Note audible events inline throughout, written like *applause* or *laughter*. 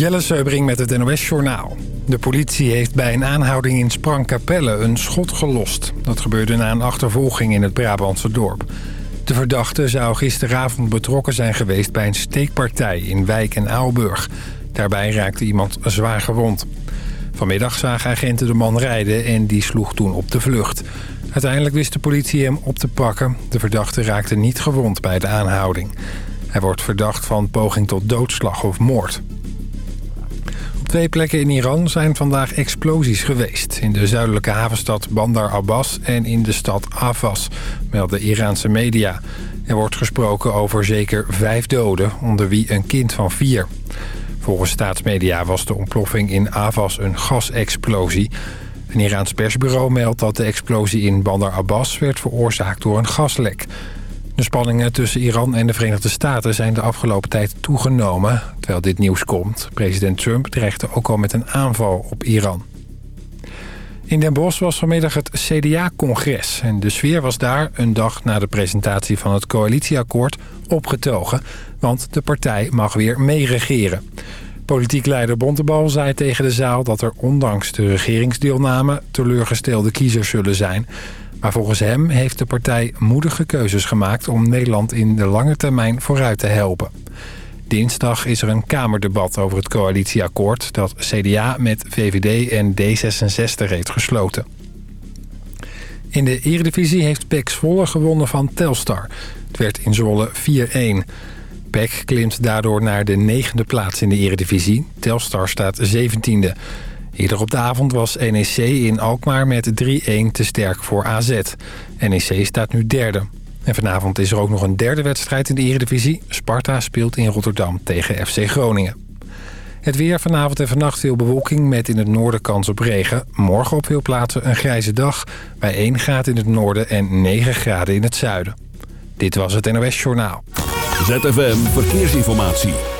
Jelle Seubring met het NOS Journaal. De politie heeft bij een aanhouding in Sprangkapelle een schot gelost. Dat gebeurde na een achtervolging in het Brabantse dorp. De verdachte zou gisteravond betrokken zijn geweest bij een steekpartij in Wijk en Aalburg. Daarbij raakte iemand zwaar gewond. Vanmiddag zagen agenten de man rijden en die sloeg toen op de vlucht. Uiteindelijk wist de politie hem op te pakken. De verdachte raakte niet gewond bij de aanhouding. Hij wordt verdacht van poging tot doodslag of moord. Twee plekken in Iran zijn vandaag explosies geweest. In de zuidelijke havenstad Bandar Abbas en in de stad Avas, melden Iraanse media. Er wordt gesproken over zeker vijf doden, onder wie een kind van vier. Volgens staatsmedia was de ontploffing in Avas een gasexplosie. Een Iraans persbureau meldt dat de explosie in Bandar Abbas werd veroorzaakt door een gaslek. De spanningen tussen Iran en de Verenigde Staten zijn de afgelopen tijd toegenomen. Terwijl dit nieuws komt. President Trump dreigde ook al met een aanval op Iran. In Den Bosch was vanmiddag het CDA-congres. En de sfeer was daar, een dag na de presentatie van het coalitieakkoord, opgetogen. Want de partij mag weer meeregeren. Politiek leider Bontebal zei tegen de zaal dat er ondanks de regeringsdeelname teleurgestelde kiezers zullen zijn. Maar volgens hem heeft de partij moedige keuzes gemaakt om Nederland in de lange termijn vooruit te helpen. Dinsdag is er een Kamerdebat over het coalitieakkoord... dat CDA met VVD en D66 heeft gesloten. In de Eredivisie heeft PEC Zwolle gewonnen van Telstar. Het werd in Zwolle 4-1. PEC klimt daardoor naar de negende plaats in de Eredivisie. Telstar staat 17e. Eerder op de avond was NEC in Alkmaar met 3-1 te sterk voor AZ. NEC staat nu derde. En vanavond is er ook nog een derde wedstrijd in de Eredivisie. Sparta speelt in Rotterdam tegen FC Groningen. Het weer vanavond en vannacht veel bewolking met in het noorden kans op regen. Morgen op veel plaatsen een grijze dag. Bij 1 graden in het noorden en 9 graden in het zuiden. Dit was het NOS Journaal. ZFM Verkeersinformatie.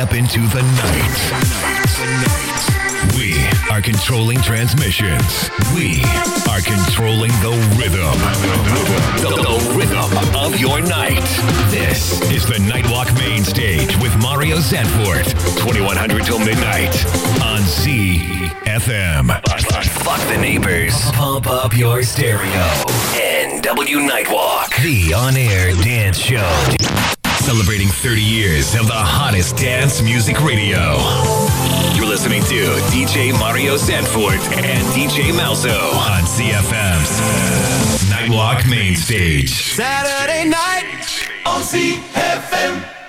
Step into the night. We are controlling transmissions. We are controlling the rhythm. The, the rhythm of your night. This is the Nightwalk Main Stage with Mario Zanfort. 2100 till midnight on ZFM. Fuck the neighbors. Pump up your stereo. NW Nightwalk. The on-air dance show. Celebrating 30 years of the hottest dance music radio. You're listening to DJ Mario Sanford and DJ Malzo on CFM's Nightwalk Main Stage. Saturday night on CFM.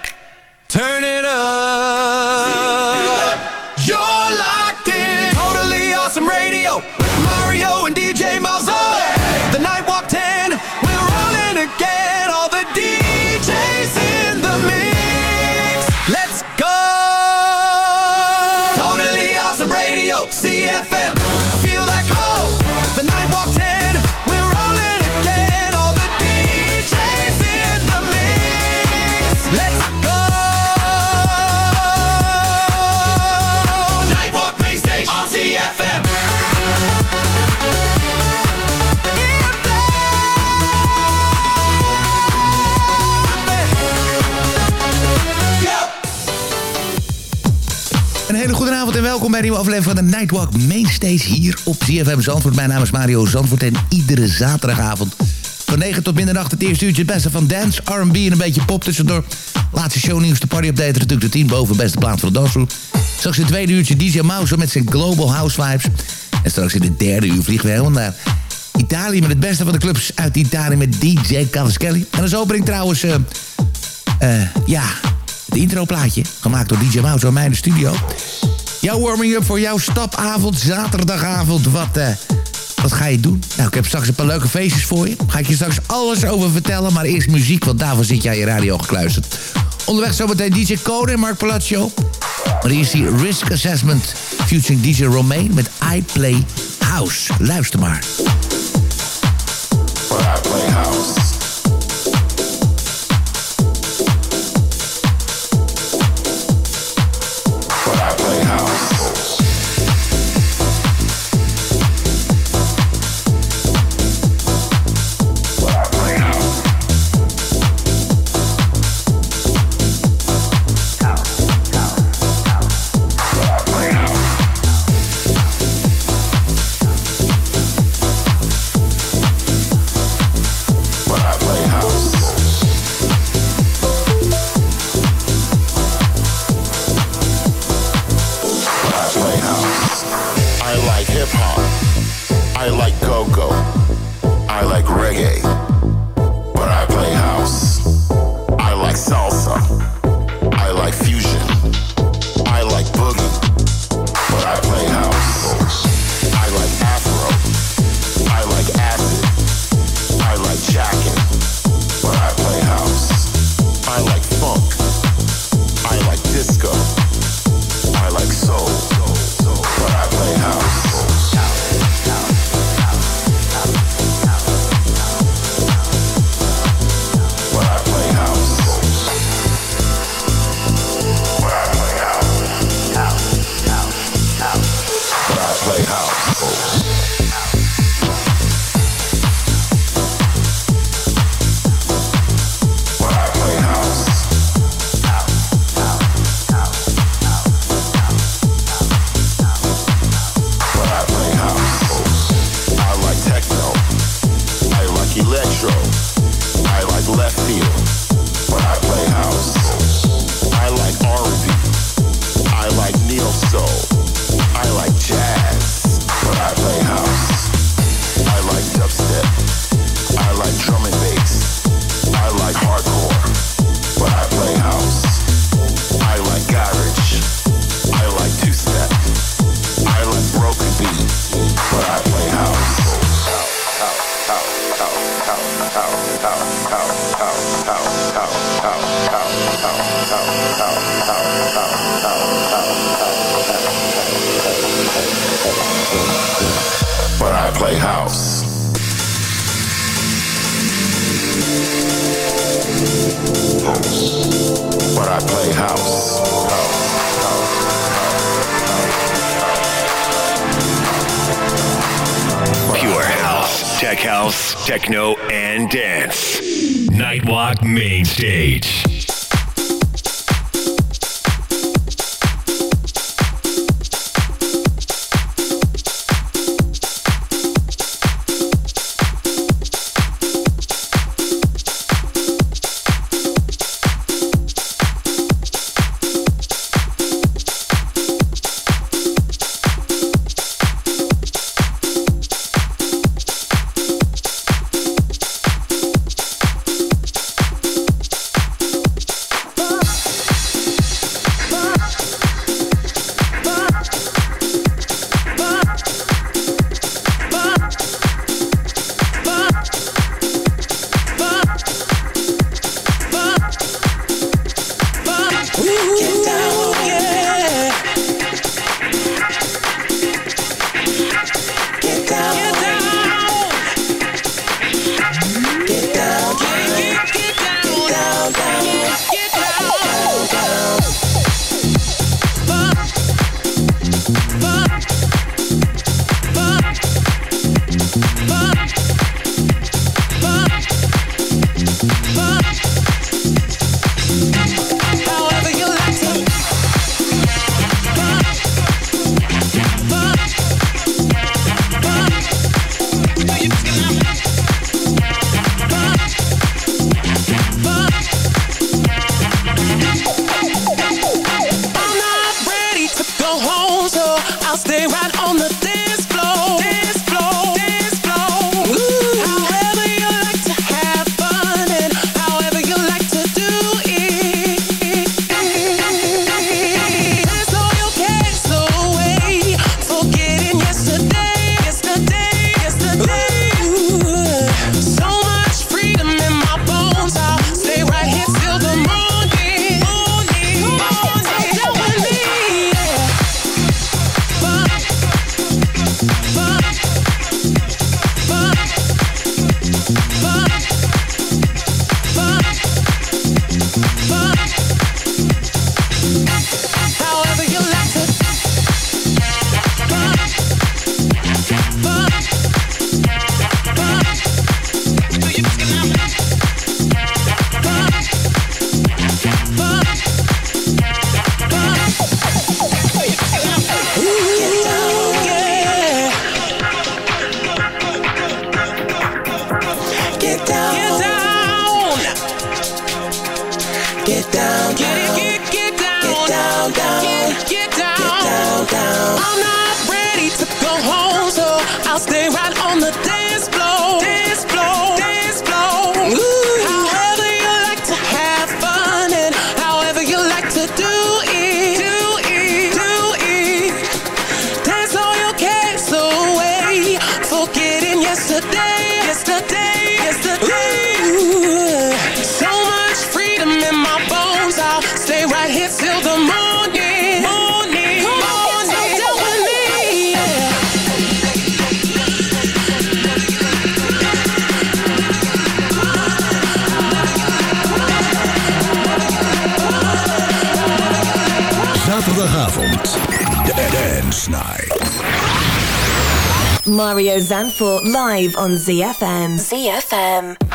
Welkom bij een nieuwe van de Nightwalk Mainstage hier op CFM Zandvoort. Mijn naam is Mario Zandvoort en iedere zaterdagavond van 9 tot middernacht het eerste uurtje het beste van dance, R&B en een beetje pop tussendoor. Laatste shownieuws, de party update, natuurlijk de 10 boven beste plaats van de dansgroep. Straks in het tweede uurtje DJ Mouse met zijn Global House Vibes. En straks in het derde uur vliegen we helemaal naar Italië met het beste van de clubs uit Italië met DJ Cavaschelli. En als opening trouwens, eh, eh, ja, Het introplaatje, gemaakt door DJ Mouse in mijn studio. Jouw warming-up voor jouw stapavond, zaterdagavond. Wat, uh, wat ga je doen? Nou, ik heb straks een paar leuke feestjes voor je. Ga ik je straks alles over vertellen. Maar eerst muziek, want daarvoor zit jij je radio gekluisterd. Onderweg zometeen DJ Code en Mark Palazzo. Maar eerst die Risk Assessment featuring DJ Romain met I Play House. Luister maar. I house. I play house. Pure house, tech house, techno, and dance. Nightwalk Main Stage. But Mario Zanfort live on ZFM. ZFM.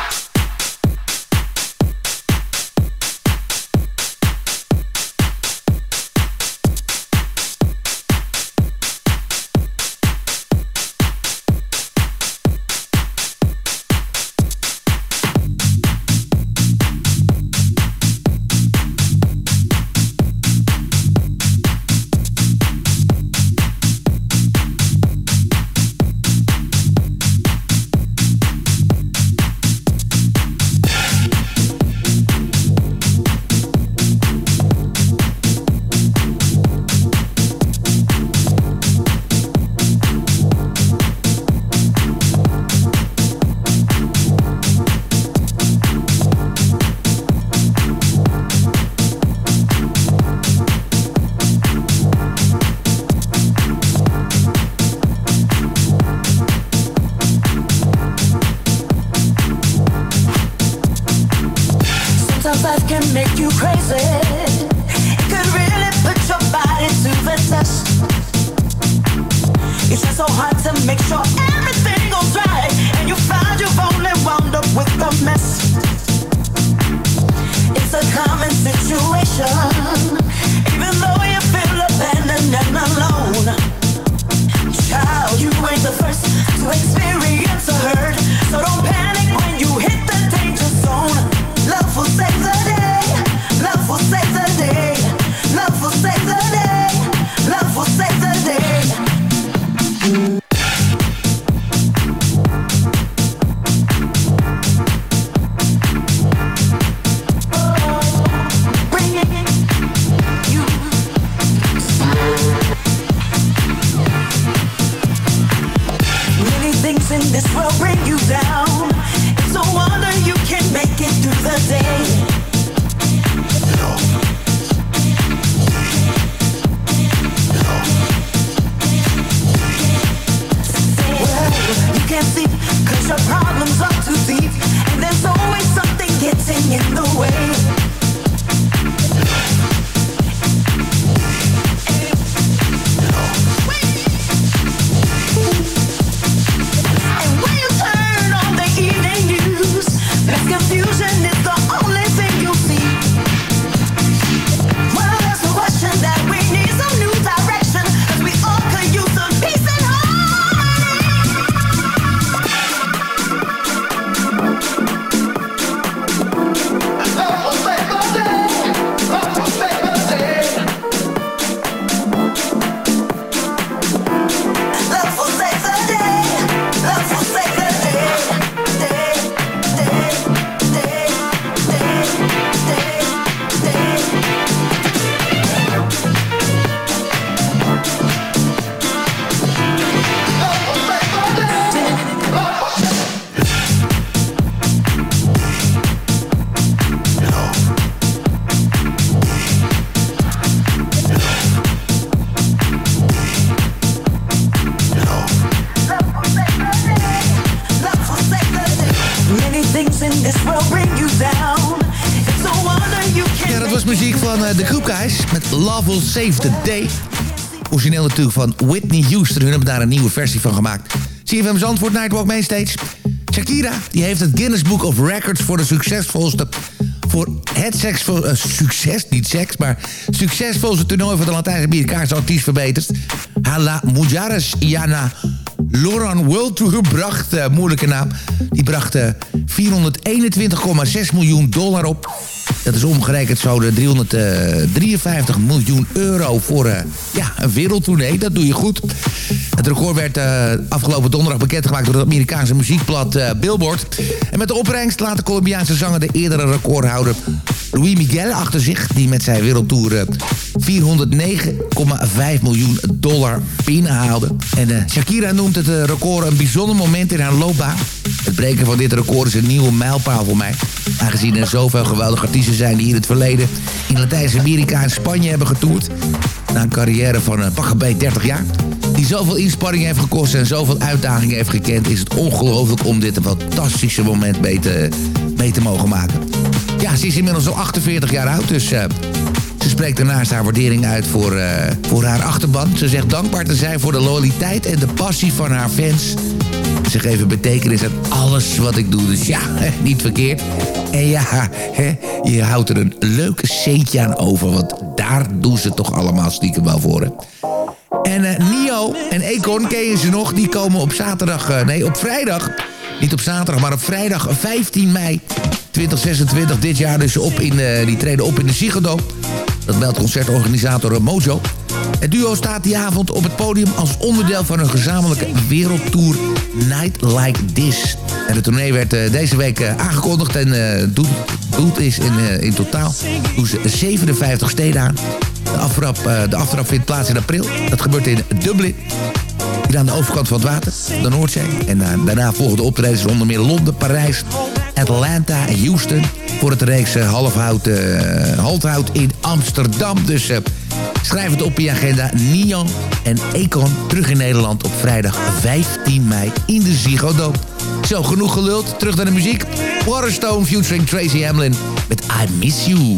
Van Whitney Houston. Hun hebben daar een nieuwe versie van gemaakt. CFM Zandvoort Nightwalk Mainstage. Shakira die heeft het Guinness Book of Records voor de succesvolste... voor het seks, uh, succes, niet seks, maar succesvolste toernooi van de Latijns-Amerikaanse artiest verbeterd. Hala Mujares Iana Loran World Tour bracht, uh, moeilijke naam, die bracht uh, eh, 421,6 miljoen dollar op. Dat is omgerekend zo de 353 miljoen euro voor ja, een wereldtournee. Dat doe je goed. Het record werd afgelopen donderdag bekendgemaakt door het Amerikaanse muziekblad Billboard. En met de opbrengst laat de Colombiaanse zanger de eerdere recordhouder Louis Miguel achter zich... die met zijn wereldtour 409,5 miljoen dollar binnenhaalde. En Shakira noemt het record een bijzonder moment in haar loopbaan. Het breken van dit record is een nieuwe mijlpaal voor mij. Aangezien er zoveel geweldige artiesten zijn die in het verleden... in Latijns-Amerika en Spanje hebben getoerd. Na een carrière van een uh, 30 jaar die zoveel inspanning heeft gekost en zoveel uitdagingen heeft gekend... is het ongelooflijk om dit een fantastische moment mee te, mee te mogen maken. Ja, ze is inmiddels al 48 jaar oud, dus uh, ze spreekt daarnaast haar waardering uit voor, uh, voor haar achterban. Ze zegt dankbaar te zijn voor de loyaliteit en de passie van haar fans. Ze geven betekenis aan alles wat ik doe, dus ja, niet verkeerd. En ja, hè, je houdt er een leuke centje aan over, want daar doen ze toch allemaal stiekem wel voor. En uh, Nio en Econ ken je ze nog. Die komen op zaterdag, uh, nee op vrijdag. Niet op zaterdag, maar op vrijdag 15 mei 2026 dit jaar dus op in, die treden op in de Ziggo Dat meldt concertorganisator Mojo. Het duo staat die avond op het podium als onderdeel van een gezamenlijke wereldtour Night Like This. En de tournee werd uh, deze week uh, aangekondigd en uh, doet, is in, in totaal doen ze 57 steden aan. De aftrap, de aftrap vindt plaats in april. Dat gebeurt in Dublin. Hier aan de overkant van het water, de Noordzee. En daarna volgen de optredens onder meer Londen, Parijs, Atlanta en Houston. Voor het reeks halfhout, uh, in Amsterdam. Dus schrijf het op je agenda. Nian en Econ terug in Nederland op vrijdag 15 mei in de Ziggo. Zo, genoeg geluld. Terug naar de muziek. Waterstone featuring Tracy Hamlin met I Miss You.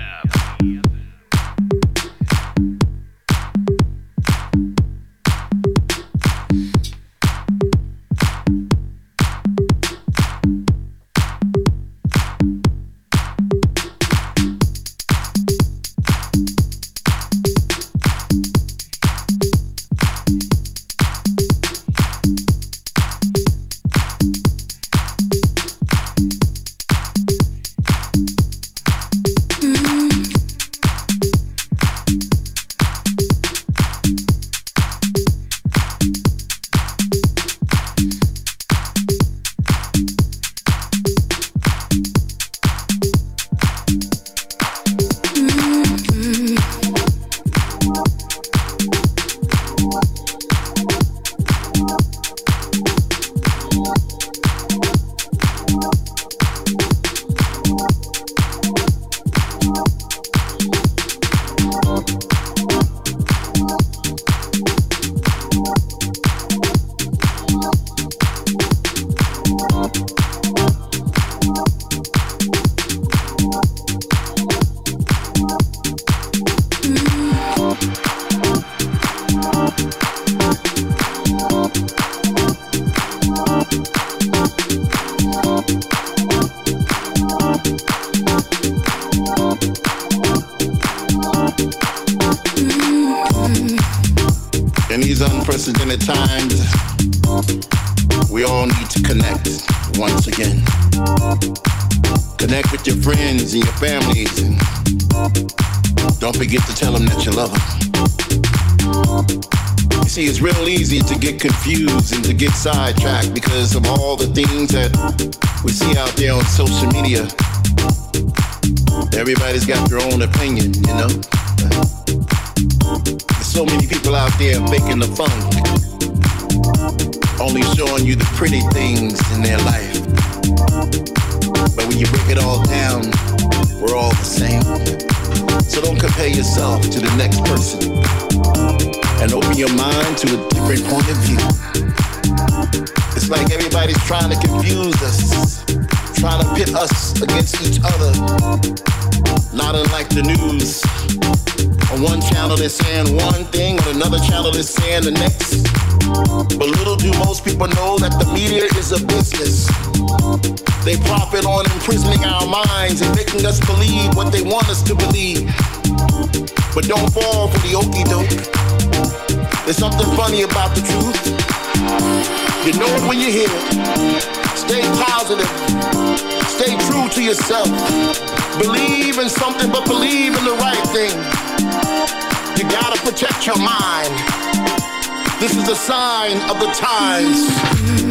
Don't forget to tell them that you love them. You see, it's real easy to get confused and to get sidetracked because of all the things that we see out there on social media. Everybody's got their own opinion, you know? There's so many people out there faking the funk, only showing you the pretty things in their life. But when you break it all down, we're all the same. So don't compare yourself to the next person and open your mind to a different point of view. It's like everybody's trying to confuse us, trying to pit us against each other. Not unlike the news. On one channel they're saying one thing, on another channel they're saying the next. But little do most people know that the media is a business. They profit on imprisoning our minds and making us believe what they want us to believe. But don't fall for the okey doke. There's something funny about the truth. You know it when you hear it. Stay positive. Stay true to yourself. Believe in something, but believe in the right thing. You gotta protect your mind. This is a sign of the times.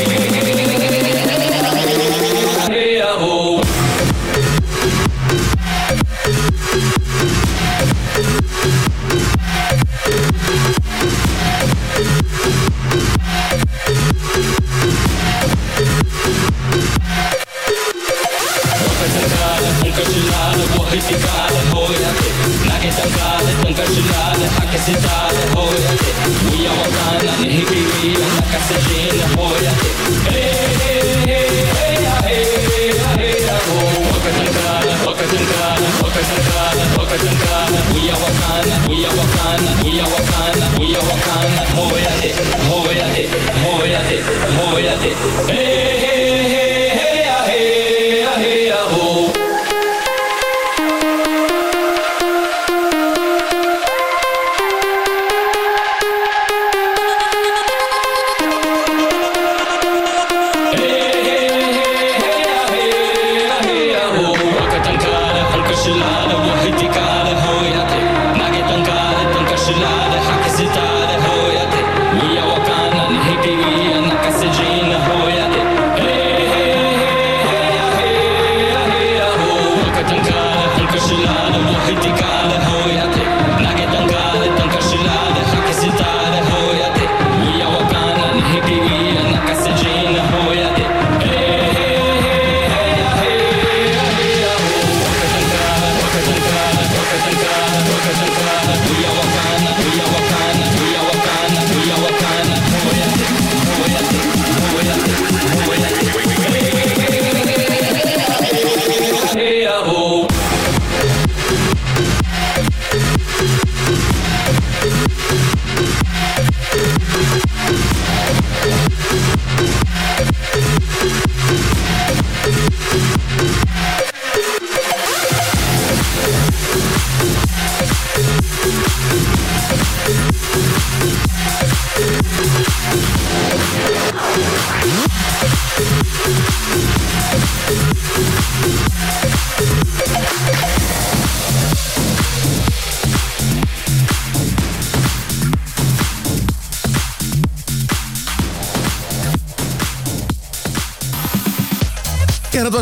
Hoyate. Hey, hey, hey, hey, hey, hey, hey, oh. Wakatankana, wakatankana, wakatankana, wakatankana. Uya wakana, uya wakana, uya wakana, uya wakana. Hoyate, hoyate, hoyate, hoyate. Hey, hey, hey, hey,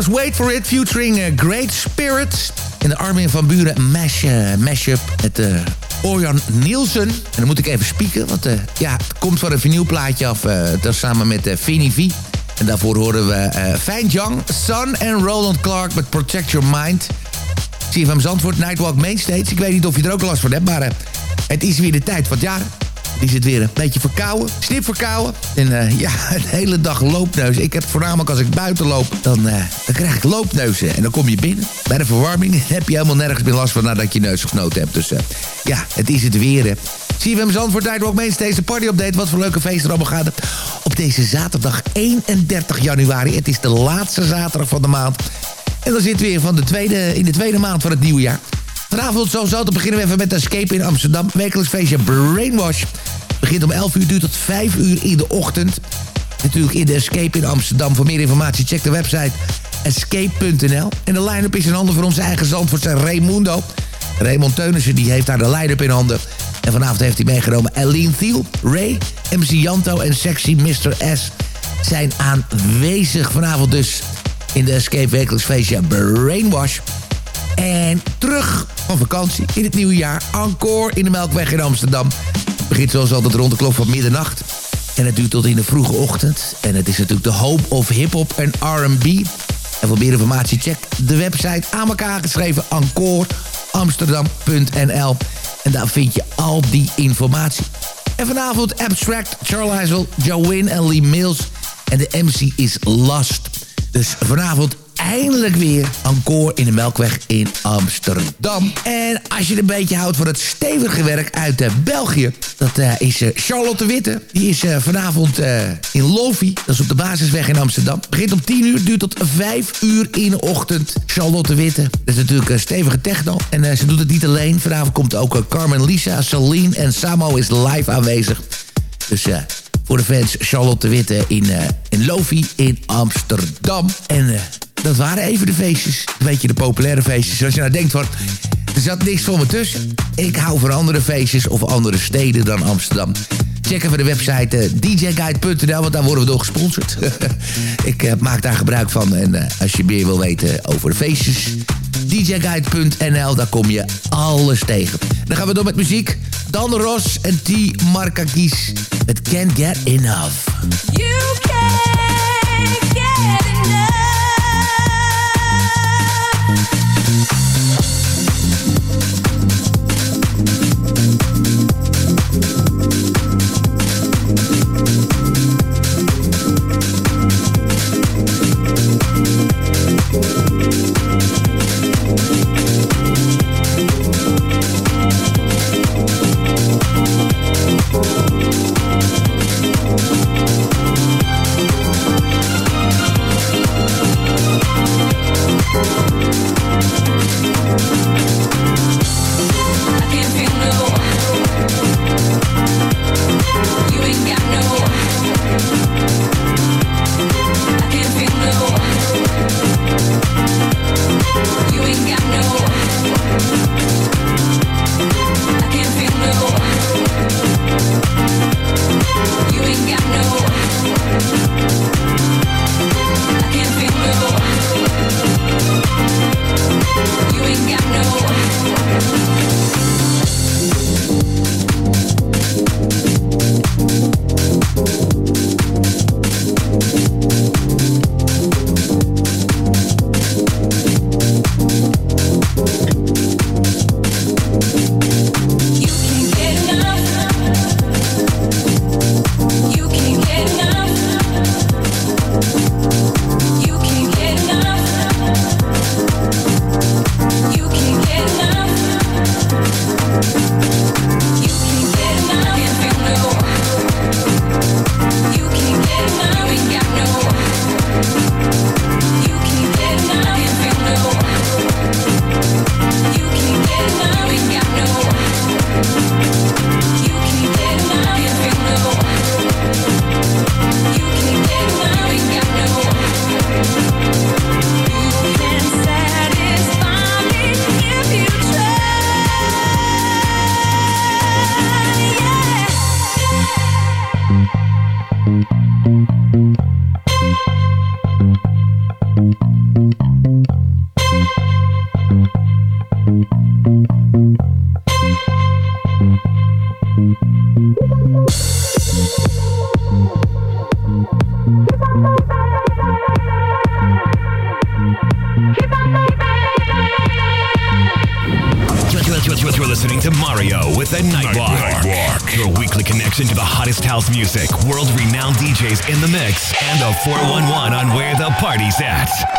Wait For It, featuring uh, Great Spirits. In de Armin van Buren mash, uh, mashup met uh, Orjan Nielsen. En dan moet ik even spieken, want ja, het komt van een vinylplaatje af. dat samen met uh, V. En daarvoor horen we uh, Fijn Young, Sun en Roland Clark met Protect Your Mind. CFM Zandvoort, Nightwalk Mainstage. Ik weet niet of je er ook last van hebt, maar het is weer de tijd van het is het weer een beetje verkouden. Snip verkouden. En uh, ja, *laughs* een hele dag loopneus. Ik heb voornamelijk als ik buiten loop, dan, uh, dan krijg ik loopneuzen. En dan kom je binnen. Bij de verwarming *laughs* heb je helemaal nergens meer last van nadat je neus gesnoten hebt. Dus uh, ja, het is het weer. Hè. CFM Zandvoort Nightwalk Mains, deze party-update. Wat voor leuke feesten er allemaal gaan. Op deze zaterdag 31 januari. Het is de laatste zaterdag van de maand. En dan zitten we weer van de tweede, in de tweede maand van het nieuwe jaar. Vanavond zo te beginnen we even met Escape in Amsterdam. Wekelijks feestje Brainwash. Begint om 11 uur, duurt tot 5 uur in de ochtend. Natuurlijk in de Escape in Amsterdam. Voor meer informatie check de website escape.nl. En de line-up is in handen van onze eigen zandvoortse Raimundo. Raymond Teunissen die heeft daar de line-up in handen. En vanavond heeft hij meegenomen Aline Thiel, Ray, MC Janto en Sexy Mr. S... zijn aanwezig vanavond dus in de Escape wekelijks feestje Brainwash... En terug van vakantie in het nieuwe jaar. Encore in de Melkweg in Amsterdam. Het begint zoals altijd rond de klok van middernacht. En het duurt tot in de vroege ochtend. En het is natuurlijk de hope of hip-hop en R&B. En voor meer informatie check de website aan elkaar geschreven encoreamsterdam.nl. En daar vind je al die informatie. En vanavond Abstract, Charles Heisel, Joe en Lee Mills. En de MC is Last. Dus vanavond eindelijk weer encore in de Melkweg in Amsterdam. En als je een beetje houdt van het stevige werk uit uh, België... dat uh, is uh, Charlotte Witte. Die is vanavond in Lofi. Dat is op de basisweg in Amsterdam. Begint om 10 uur, duurt tot 5 uur in de ochtend. Charlotte Witte. Dat is natuurlijk een stevige techno. En ze doet het niet alleen. Vanavond komt ook Carmen Lisa, Celine en Samo is live aanwezig. Dus voor de fans Charlotte Witte in, in Lofi in Amsterdam. En dat waren even de feestjes. Een beetje de populaire feestjes. Als je nou denkt van, er zat niks voor me tussen. Ik hou van andere feestjes of andere steden dan Amsterdam. Check even de website uh, djguide.nl, want daar worden we door gesponsord. *laughs* ik uh, maak daar gebruik van. En uh, als je meer wil weten over de feestjes, djguide.nl, daar kom je alles tegen. Dan gaan we door met muziek. Dan Ross en T. Markakis. It can't get enough. You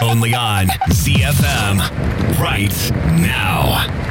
Only on ZFM. Right now.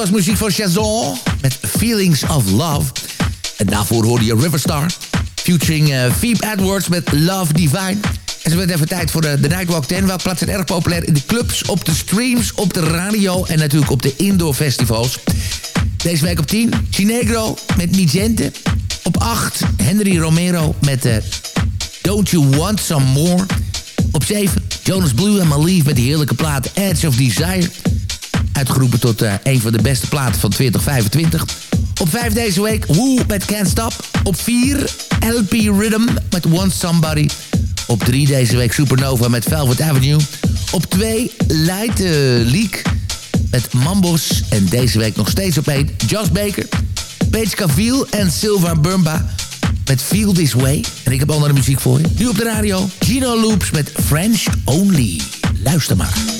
Was muziek van Chazon met Feelings of Love. En daarvoor hoorde je Riverstar, featuring uh, Phoebe Edwards met Love Divine. En zo werd even tijd voor de, de Nightwalk 10. Welke plaatsen erg populair in de clubs, op de streams, op de radio... en natuurlijk op de indoor festivals. Deze week op 10, Chinegro met Migente. Op 8, Henry Romero met uh, Don't You Want Some More. Op 7, Jonas Blue en Malief met die heerlijke plaat Edge of Desire. Uitgeroepen tot uh, een van de beste platen van 2025. Op 5 deze week, Woo met Can't Stop. Op 4, LP Rhythm met Want Somebody. Op 3 deze week Supernova met Velvet Avenue. Op 2, Light uh, Leak met Mambos. En deze week nog steeds op 1, Josh Baker, Paige Cavill en Silva Bumba met Feel This Way. En ik heb andere muziek voor je. Nu op de radio, Gino Loops met French Only. Luister maar.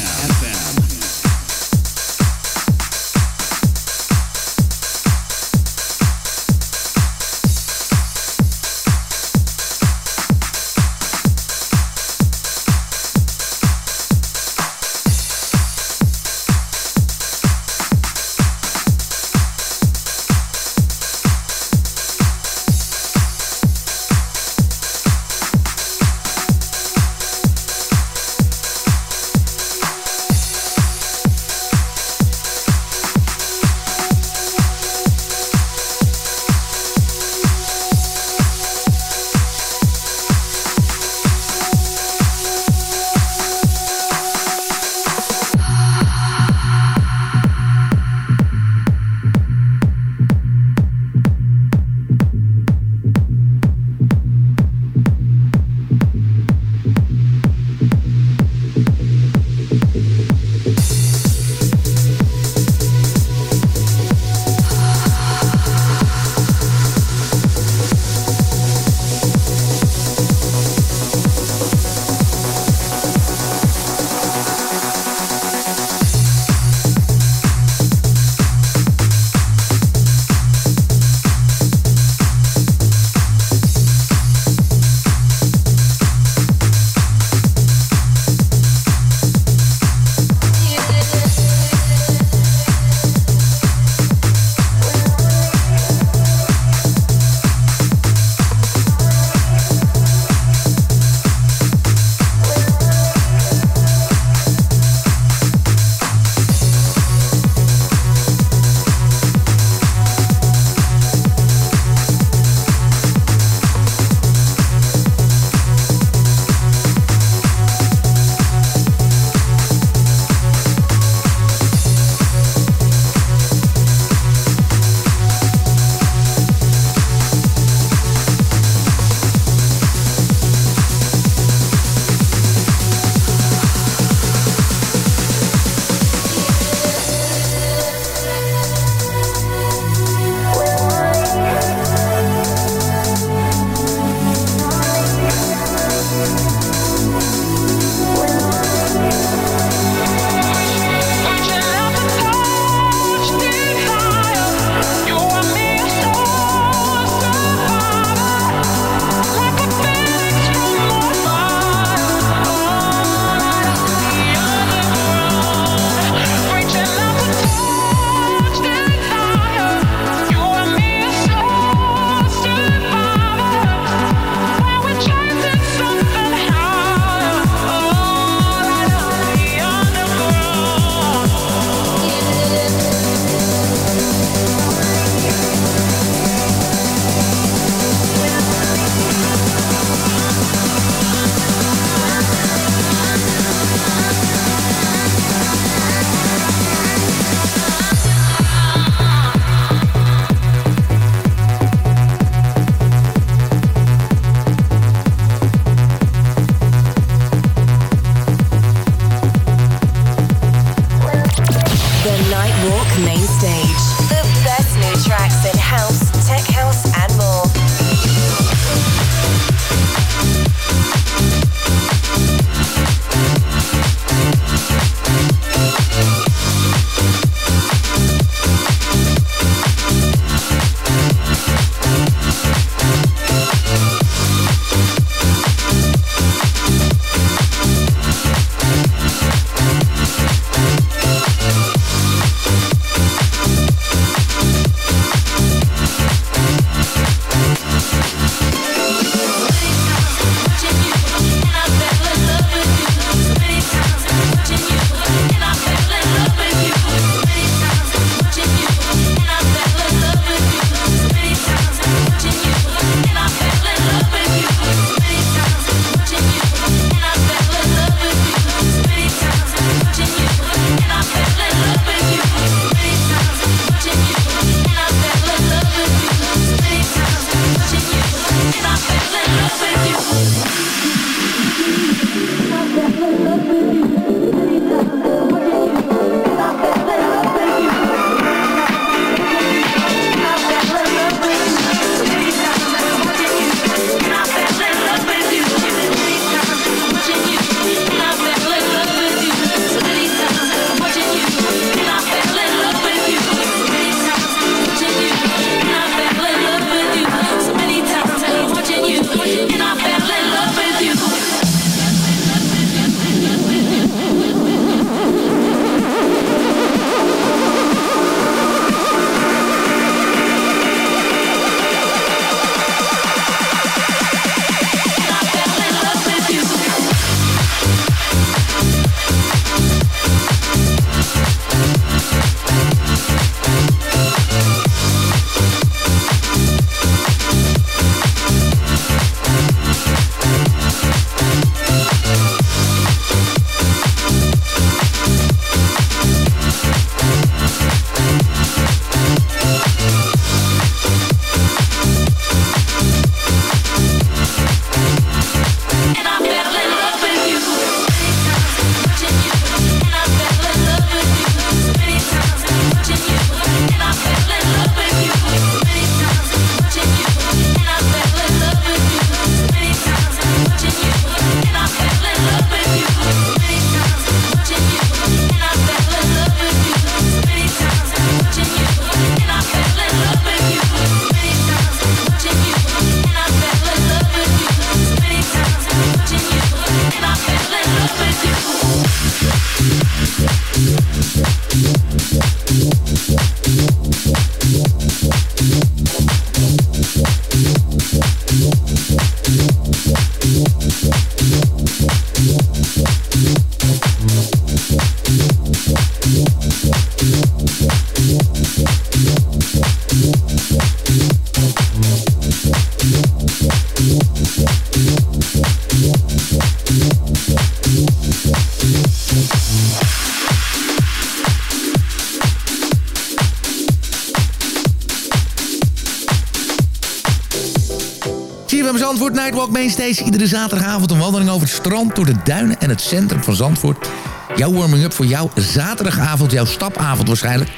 Nightwalk Mainstage. Iedere zaterdagavond een wandeling over het strand... door de duinen en het centrum van Zandvoort. Jouw warming-up voor jouw zaterdagavond, jouw stapavond waarschijnlijk.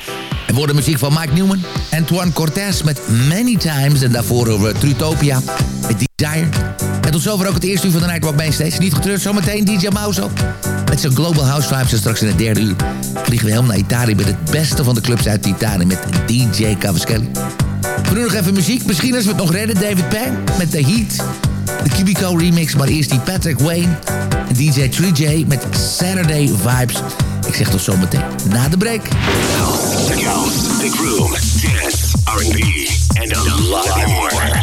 Er wordt muziek van Mike Newman, Antoine Cortez met Many Times... en daarvoor over Trutopia met Desire. En tot zover ook het eerste uur van de Nightwalk Mainstage. Niet getreurd, zometeen DJ Mauso. Met zijn Global House Vibes en straks in het derde uur... vliegen we helemaal naar Italië met het beste van de clubs uit Italië... met DJ Cavaschelli. We doen nog even muziek. Misschien als we het nog redden. David Penn met The Heat. De Cubico remix. Maar eerst die Patrick Wayne. En DJ 3J met Saturday Vibes. Ik zeg tot zometeen na de break. R&B, and lot more.